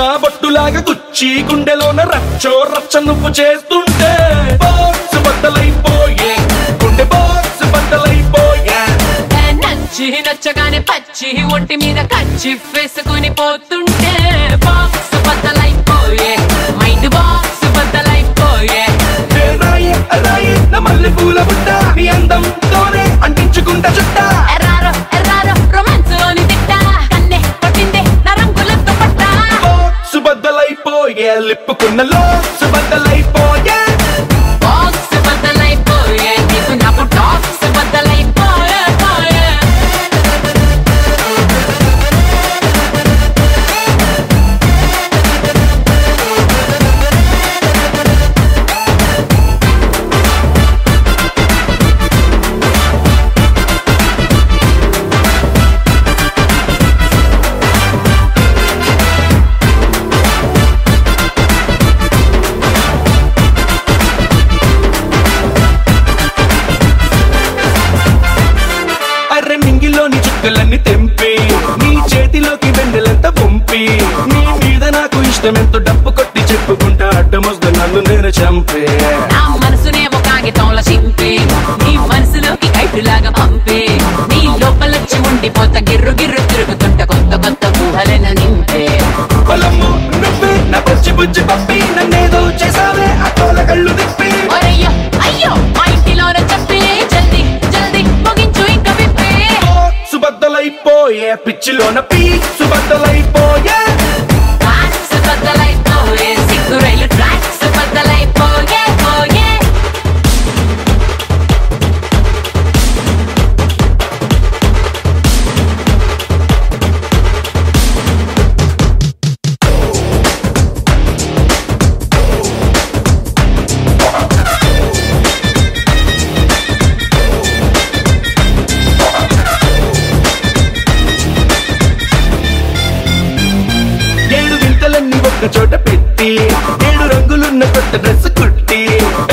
బొట్టులాగా గుచ్చి గుండెలోన రచ్చో రచ్చ నువ్వు చేస్తుంటే. బాక్స్ బద్దలైపోయే. గుండె బాక్స్ బద్దలైపోయే. ఏ నచ్చి నచ్చగానే పచ్చి ఒంటి మీద కచ్చి వేసుకుని పోతుంటే. బాక్స్ బద్దలైపోయే. మైండ్ బాక్స్ బద్దలైపోయే. ఏ రాయి రాయి నా మల్లె పూల బుట్ట నీ అందంతోనే అంటించుకుంటా లిప్పుకున్న లోక్స్ బద్దలైపోయే ఇష్టమెంతో డప్పు కొట్టి చెప్పుకుంటా అడ్డమొస్తు నన్ను నేను చంపే. నా మనసునేమో కాగితంలో చింపి. నీ మనసులోకి కైటులాగా పంపి. నీ లోపలొచ్చి ఉండిపోత గిర్రు గిర్రు తిరుగుతుంట కొత్త కొత్త ఊహలను నింపే. పొలము నువ్వే నా బుజ్జి బుజ్జి పప్పి నన్నేదో చేసావే కళ్ళు తిప్పి ఒరయ్యో అయ్యో మా ఇంటిలోనే చెప్పి. జల్దీ జల్దీ ముగించు ఇంకా విప్పి. సుబద్దలైపోయే పిచ్చిలోన పీ సుబద్దలైపోయే. ఒక్క చోట పెట్టి ఏడు రంగులున్న కొత్త డ్రెస్ కుట్టి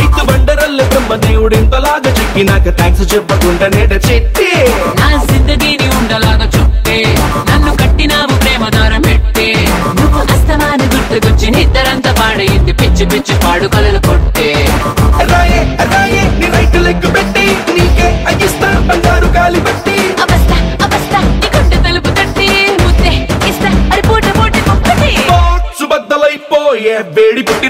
ఐదు బండరల్ల బ్రహ్మదేవుడు ఇంతలాగా చెక్కి నాకు థ్యాంక్స్ చెప్పకుండా నేట చెట్టి. నా జిందగీని ఉండలాగా చుట్టే నన్ను కట్టినావు ప్రేమ దారం పెట్టి నువ్వు అస్తమాన గుర్తుకొచ్చి నిద్దరంతా పాడైంది పిచ్చి పిచ్చి పాడు வெடி புட்டி